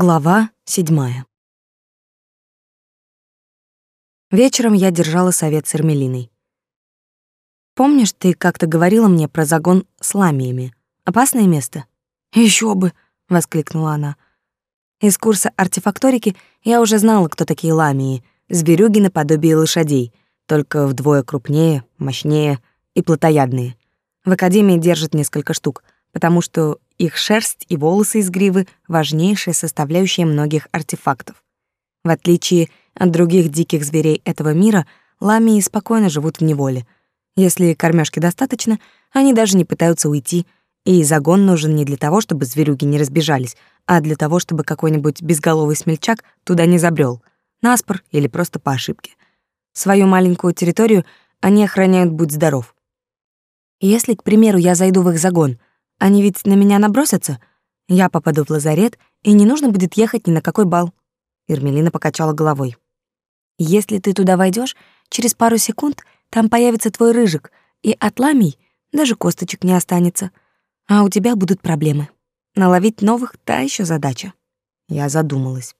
Глава седьмая. Вечером я держала совет с Эрмелиной. «Помнишь, ты как-то говорила мне про загон с ламиями? Опасное место?» Еще бы!» — воскликнула она. Из курса артефакторики я уже знала, кто такие ламии, зверюги наподобие лошадей, только вдвое крупнее, мощнее и плотоядные. В академии держат несколько штук, потому что их шерсть и волосы из гривы — важнейшая составляющая многих артефактов. В отличие от других диких зверей этого мира, ламии спокойно живут в неволе. Если кормёжки достаточно, они даже не пытаются уйти, и загон нужен не для того, чтобы зверюги не разбежались, а для того, чтобы какой-нибудь безголовый смельчак туда не забрел, наспор или просто по ошибке. Свою маленькую территорию они охраняют будь здоров. Если, к примеру, я зайду в их загон — они ведь на меня набросятся. Я попаду в лазарет, и не нужно будет ехать ни на какой бал. Ирмелина покачала головой. Если ты туда войдешь, через пару секунд там появится твой рыжик, и от ламий даже косточек не останется. А у тебя будут проблемы. Наловить новых — та еще задача. Я задумалась.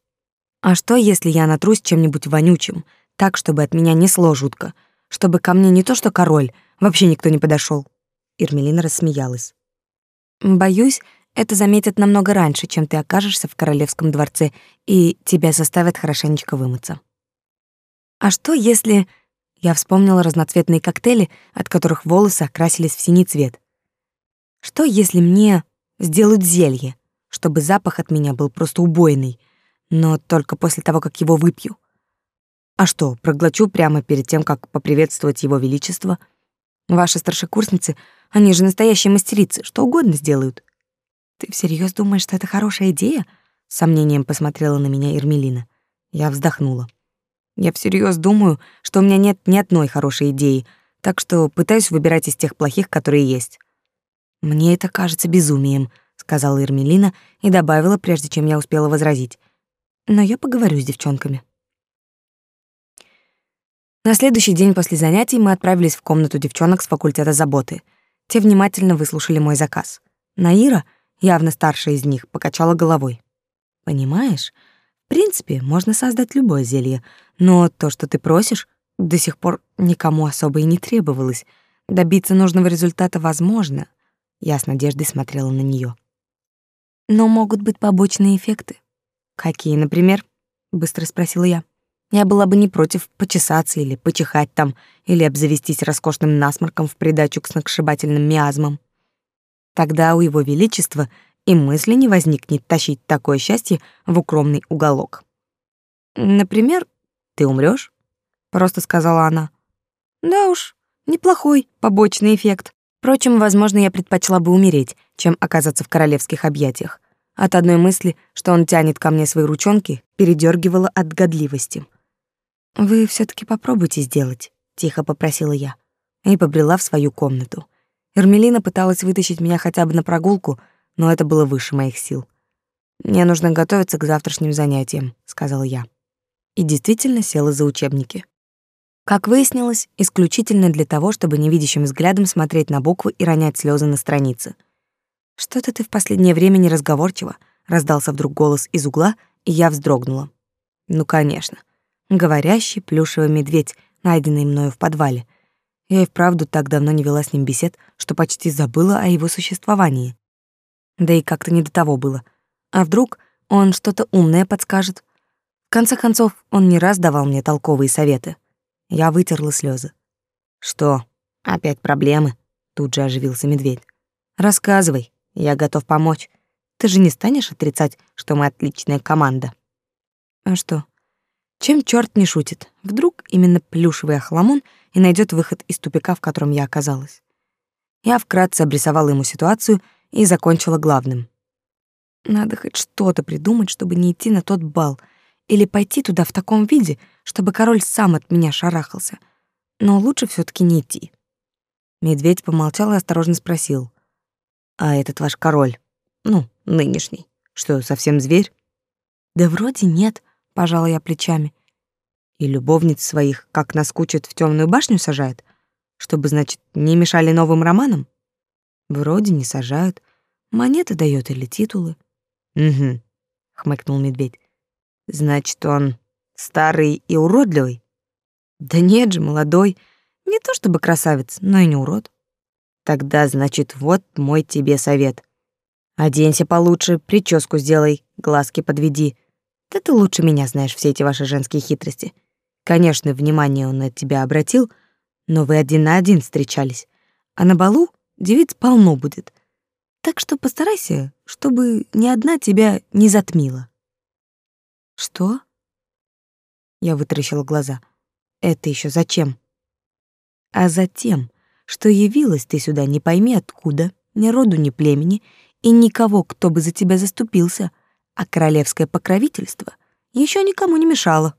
А что, если я натрусь чем-нибудь вонючим, так, чтобы от меня несло жутко, чтобы ко мне не то что король, вообще никто не подошел? Ирмелина рассмеялась. Боюсь, это заметят намного раньше, чем ты окажешься в королевском дворце, и тебя заставят хорошенечко вымыться. А что, если... Я вспомнила разноцветные коктейли, от которых волосы окрасились в синий цвет. Что, если мне сделают зелье, чтобы запах от меня был просто убойный, но только после того, как его выпью? А что, проглочу прямо перед тем, как поприветствовать его величество? Ваши старшекурсницы они же настоящие мастерицы, что угодно сделают. Ты всерьез думаешь, что это хорошая идея? С сомнением посмотрела на меня Ирмелина. Я вздохнула. Я всерьез думаю, что у меня нет ни одной хорошей идеи, так что пытаюсь выбирать из тех плохих, которые есть. Мне это кажется безумием, сказала Ирмелина и добавила, прежде чем я успела возразить. Но я поговорю с девчонками. На следующий день после занятий мы отправились в комнату девчонок с факультета заботы — те внимательно выслушали мой заказ. Наира, явно старшая из них, покачала головой. «Понимаешь, в принципе, можно создать любое зелье, но то, что ты просишь, до сих пор никому особо и не требовалось. Добиться нужного результата возможно». Я с надеждой смотрела на нее. «Но могут быть побочные эффекты». «Какие, например?» — быстро спросила я. Я была бы не против почесаться или почихать там, или обзавестись роскошным насморком в придачу к сногсшибательным миазмам. Тогда у его величества и мысли не возникнет тащить такое счастье в укромный уголок. «Например, ты умрёшь?» — просто сказала она. «Да уж, неплохой побочный эффект. Впрочем, возможно, я предпочла бы умереть, чем оказаться в королевских объятиях. От одной мысли, что он тянет ко мне свои ручонки, передёргивала от годливости. Вы все таки попробуйте сделать, тихо попросила я и побрела в свою комнату. Эрмелина пыталась вытащить меня хотя бы на прогулку, но это было выше моих сил. Мне нужно готовиться к завтрашним занятиям, сказала я. И действительно села за учебники. Как выяснилось, исключительно для того, чтобы невидящим взглядом смотреть на буквы и ронять слезы на странице. Что-то ты в последнее время неразговорчива, раздался вдруг голос из угла, и я вздрогнула. Ну, конечно говорящий плюшевый медведь, найденный мною в подвале. Я и вправду так давно не вела с ним бесед, что почти забыла о его существовании. Да и как-то не до того было. А вдруг он что-то умное подскажет? В конце концов, он не раз давал мне толковые советы. Я вытерла слезы. «Что, опять проблемы?» Тут же оживился медведь. «Рассказывай, я готов помочь. Ты же не станешь отрицать, что мы отличная команда?» «А что, чем черт не шутит? Вдруг именно плюшевый охламон и найдет выход из тупика, в котором я оказалась. Я вкратце обрисовала ему ситуацию и закончила главным. Надо хоть что-то придумать, чтобы не идти на тот бал, или пойти туда в таком виде, чтобы король сам от меня шарахался. Но лучше все таки не идти. Медведь помолчал и осторожно спросил: "А этот ваш король, ну, нынешний, что, совсем зверь?" "Да вроде нет", пожала я плечами. И любовниц своих, как наскучит, в темную башню сажает, чтобы, значит, не мешали новым романам? Вроде не сажают. Монеты дает или титулы. Угу. хмыкнул медведь. Значит, он старый и уродливый? Да нет же, молодой. Не то чтобы красавец, но и не урод. Тогда, значит, вот мой тебе совет. Оденься получше, прическу сделай, глазки подведи. Да ты лучше меня знаешь все эти ваши женские хитрости. Конечно, внимание он на тебя обратил, но вы один на один встречались. А на балу девиц полно будет. Так что постарайся, чтобы ни одна тебя не затмила. Что? Я вытаращила глаза. Это еще зачем? А затем, что явилась ты сюда не пойми откуда, ни роду, ни племени, и никого, кто бы за тебя заступился, а королевское покровительство еще никому не мешало.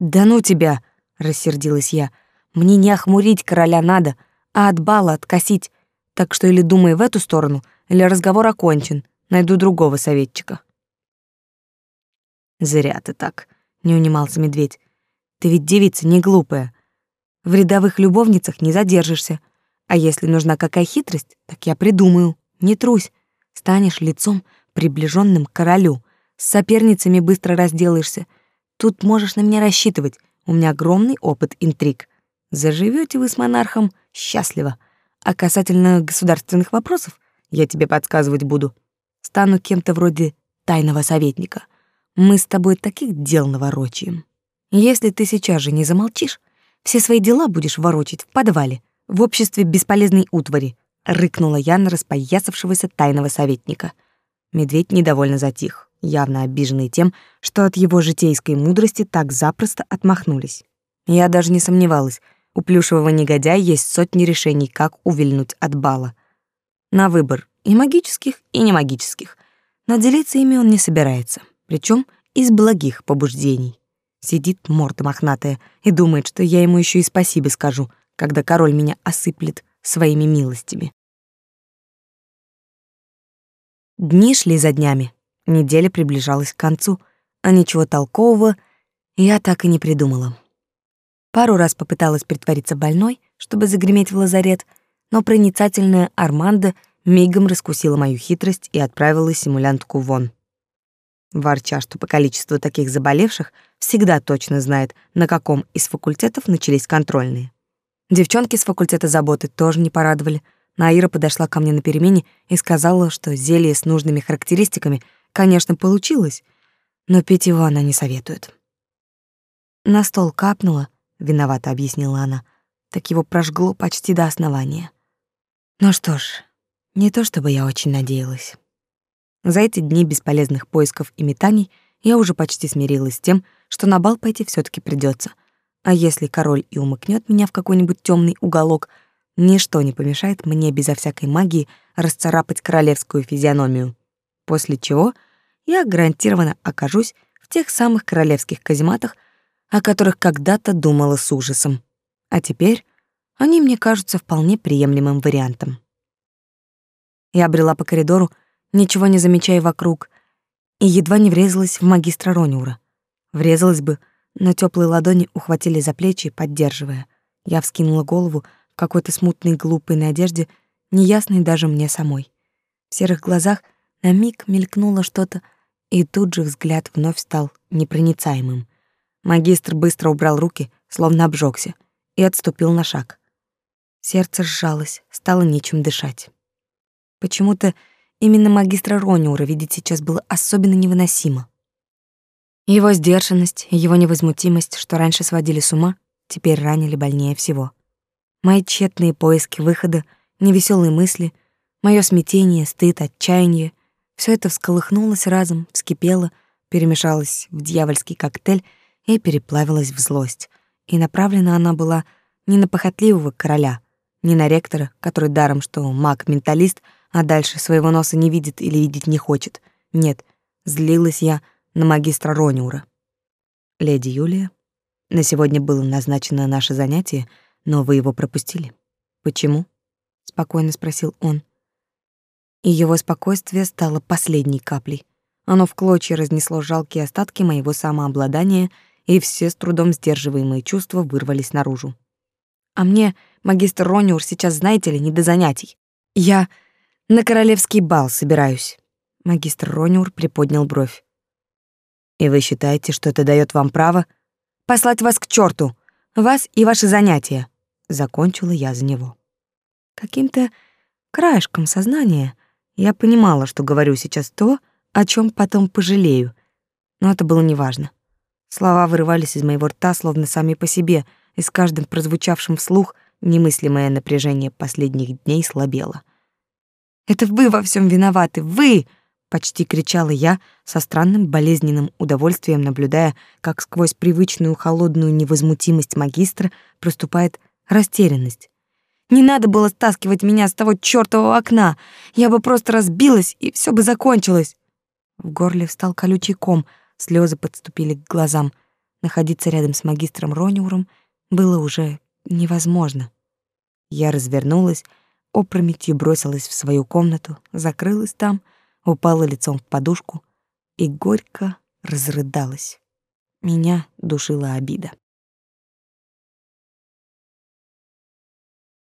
«Да ну тебя!» — рассердилась я. «Мне не охмурить короля надо, а от бала откосить. Так что или думай в эту сторону, или разговор окончен. Найду другого советчика». «Зря ты так», — не унимался медведь. «Ты ведь девица не глупая. В рядовых любовницах не задержишься. А если нужна какая хитрость, так я придумаю. Не трусь станешь лицом, приближенным к королю. С соперницами быстро разделаешься. Тут можешь на меня рассчитывать. У меня огромный опыт интриг. Заживете вы с монархом счастливо. А касательно государственных вопросов, я тебе подсказывать буду. Стану кем-то вроде тайного советника. Мы с тобой таких дел наворочаем. Если ты сейчас же не замолчишь, все свои дела будешь ворочать в подвале, в обществе бесполезной утвари, рыкнула я на распоясавшегося тайного советника. Медведь недовольно затих, явно обиженный тем, что от его житейской мудрости так запросто отмахнулись. Я даже не сомневалась, у плюшевого негодяя есть сотни решений, как увильнуть от бала. На выбор и магических, и не магических. Но делиться ими он не собирается, причем из благих побуждений. Сидит морда мохнатая и думает, что я ему еще и спасибо скажу, когда король меня осыплет своими милостями. Дни шли за днями, неделя приближалась к концу, а ничего толкового я так и не придумала. Пару раз попыталась притвориться больной, чтобы загреметь в лазарет, но проницательная Арманда мигом раскусила мою хитрость и отправила симулянтку вон. Ворча, что по количеству таких заболевших всегда точно знает, на каком из факультетов начались контрольные. Девчонки с факультета заботы тоже не порадовали — Наира подошла ко мне на перемене и сказала, что зелье с нужными характеристиками, конечно, получилось, но пить его она не советует. На стол капнула, виновато объяснила она. Так его прожгло почти до основания. Ну что ж, не то чтобы я очень надеялась. За эти дни бесполезных поисков и метаний я уже почти смирилась с тем, что на бал пойти все таки придется. А если король и умыкнет меня в какой-нибудь темный уголок — Ничто не помешает мне безо всякой магии расцарапать королевскую физиономию, после чего я гарантированно окажусь в тех самых королевских казематах, о которых когда-то думала с ужасом. А теперь они мне кажутся вполне приемлемым вариантом. Я брела по коридору, ничего не замечая вокруг, и едва не врезалась в магистра Рониура. Врезалась бы, но теплые ладони ухватили за плечи, поддерживая. Я вскинула голову, какой-то смутной глупой надежде, неясной даже мне самой. В серых глазах на миг мелькнуло что-то, и тут же взгляд вновь стал непроницаемым. Магистр быстро убрал руки, словно обжегся, и отступил на шаг. Сердце сжалось, стало нечем дышать. Почему-то именно магистра Рониура видеть сейчас было особенно невыносимо. Его сдержанность, его невозмутимость, что раньше сводили с ума, теперь ранили больнее всего. Мои тщетные поиски выхода, невеселые мысли, мое смятение, стыд, отчаяние — все это всколыхнулось разом, вскипело, перемешалось в дьявольский коктейль и переплавилось в злость. И направлена она была не на похотливого короля, не на ректора, который даром, что маг-менталист, а дальше своего носа не видит или видеть не хочет. Нет, злилась я на магистра Рониура. Леди Юлия, на сегодня было назначено наше занятие — но вы его пропустили. Почему? спокойно спросил он. И его спокойствие стало последней каплей. Оно в клочья разнесло жалкие остатки моего самообладания, и все с трудом сдерживаемые чувства вырвались наружу. А мне, магистр Рониур, сейчас, знаете ли, не до занятий. Я на королевский бал собираюсь. Магистр Рониур приподнял бровь. И вы считаете, что это дает вам право послать вас к черту, вас и ваши занятия? Закончила я за него. Каким-то краешком сознания я понимала, что говорю сейчас то, о чем потом пожалею, но это было неважно. Слова вырывались из моего рта словно сами по себе, и с каждым прозвучавшим вслух немыслимое напряжение последних дней слабело. «Это вы во всем виноваты, вы!» — почти кричала я, со странным болезненным удовольствием наблюдая, как сквозь привычную холодную невозмутимость магистра проступает растерянность. «Не надо было стаскивать меня с того чёртового окна! Я бы просто разбилась, и все бы закончилось!» В горле встал колючий ком, слезы подступили к глазам. Находиться рядом с магистром Рониуром было уже невозможно. Я развернулась, опрометью бросилась в свою комнату, закрылась там, упала лицом в подушку и горько разрыдалась. Меня душила обида.